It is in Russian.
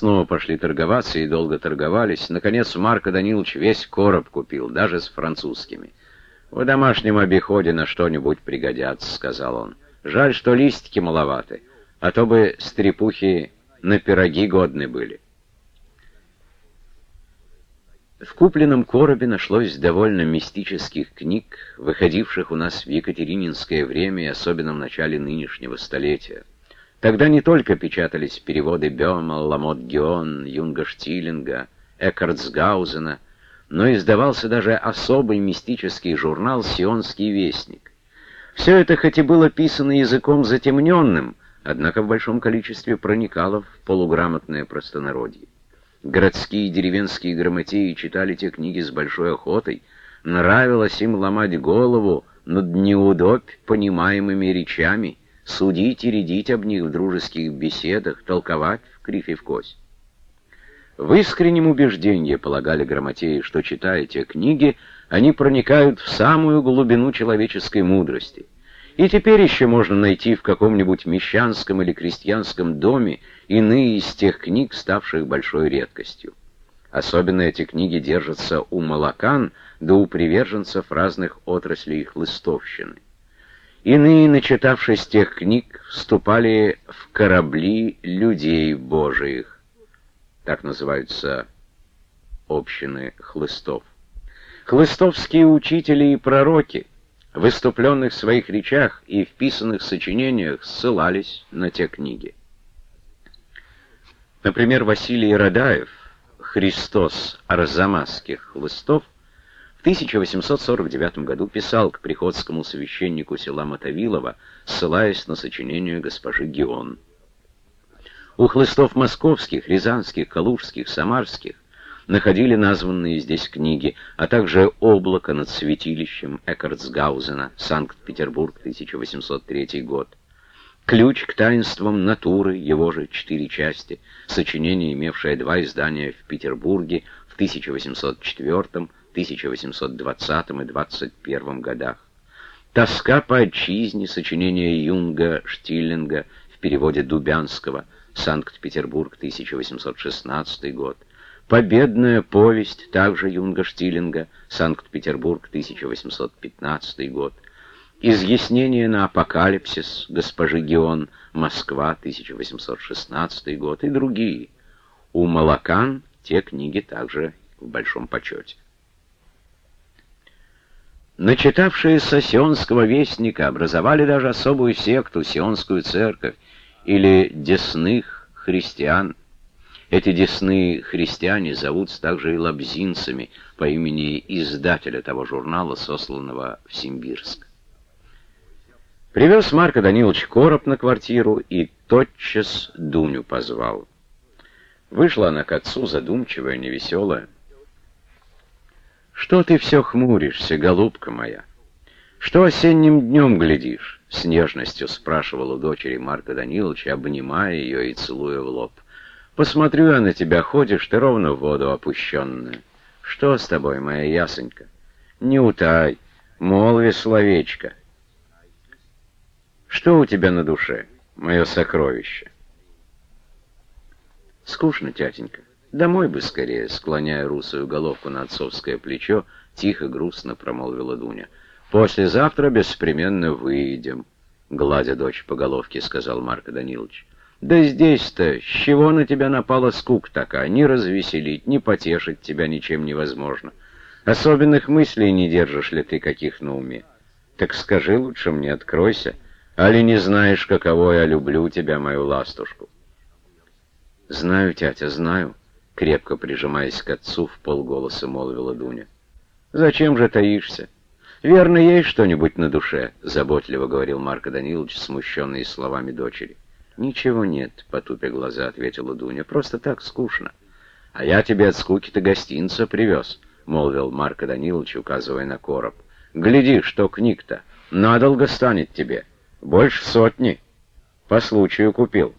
снова пошли торговаться и долго торговались. Наконец Марко Данилович весь короб купил, даже с французскими. «В домашнем обиходе на что-нибудь пригодятся», — сказал он. «Жаль, что листики маловаты, а то бы стрепухи на пироги годны были». В купленном коробе нашлось довольно мистических книг, выходивших у нас в Екатерининское время и особенно в начале нынешнего столетия. Тогда не только печатались переводы Бёма, Ламот Геон, Юнга Штилинга, Эккартсгаузена, но издавался даже особый мистический журнал «Сионский вестник». Все это хоть и было писано языком затемненным, однако в большом количестве проникало в полуграмотное простонародье. Городские и деревенские грамотеи читали те книги с большой охотой, нравилось им ломать голову над неудобь понимаемыми речами, судить и рядить об них в дружеских беседах, толковать в крифе в кость. В искреннем убеждении полагали грамотеи, что, читая те книги, они проникают в самую глубину человеческой мудрости. И теперь еще можно найти в каком-нибудь мещанском или крестьянском доме иные из тех книг, ставших большой редкостью. Особенно эти книги держатся у молокан, да у приверженцев разных отраслей хлыстовщины. Иные, начитавшись тех книг, вступали в корабли людей Божиих. Так называются общины хлыстов. Хлыстовские учители и пророки, в выступленных своих речах и вписанных сочинениях ссылались на те книги. Например, Василий Радаев, Христос Арзамасских хлыстов, в 1849 году писал к приходскому священнику села Мотовилова, ссылаясь на сочинение госпожи Геон. У хлыстов московских, рязанских, калужских, самарских находили названные здесь книги, а также «Облако над святилищем» Эккартсгаузена, Санкт-Петербург, 1803 год. «Ключ к таинствам натуры», его же четыре части, сочинение, имевшее два издания в Петербурге в 1804 1820 и 21 годах. «Тоска по отчизне» сочинение Юнга Штиллинга в переводе Дубянского, Санкт-Петербург, 1816 год. «Победная повесть» также Юнга Штиллинга, Санкт-Петербург, 1815 год. «Изъяснение на апокалипсис» госпожи Геон, Москва, 1816 год и другие. У Малакан те книги также в большом почете. Начитавшиеся сионского вестника образовали даже особую секту, сионскую церковь, или десных христиан. Эти десные христиане зовутся также и лабзинцами по имени издателя того журнала, сосланного в Симбирск. Привез Марко Данилович короб на квартиру и тотчас Дуню позвал. Вышла она к отцу задумчивая, невеселая. «Что ты все хмуришься, голубка моя? Что осенним днем глядишь?» — с нежностью спрашивал у дочери Марка Даниловича, обнимая ее и целуя в лоб. «Посмотрю я на тебя, ходишь ты ровно в воду опущенная. Что с тобой, моя ясонька? Не утай, молви словечко. Что у тебя на душе, мое сокровище?» «Скучно, тятенька. «Домой бы скорее», — склоняя русую головку на отцовское плечо, тихо, грустно промолвила Дуня. «Послезавтра беспременно выйдем», — гладя дочь по головке, сказал Марко Данилович. «Да здесь-то, с чего на тебя напала скука такая? Ни развеселить, ни потешить тебя ничем невозможно. Особенных мыслей не держишь ли ты каких на уме? Так скажи лучше мне, откройся. Али не знаешь, каково я люблю тебя, мою ластушку?» «Знаю, тятя, знаю», крепко прижимаясь к отцу, в полголоса молвила Дуня. «Зачем же таишься? Верно, есть что-нибудь на душе», — заботливо говорил Марко Данилович, смущенный словами дочери. «Ничего нет», — потупя глаза ответила Дуня, — «просто так скучно». «А я тебе от скуки-то гостинца привез», — молвил Марко Данилович, указывая на короб. «Гляди, что книг-то, надолго станет тебе, больше сотни. По случаю купил».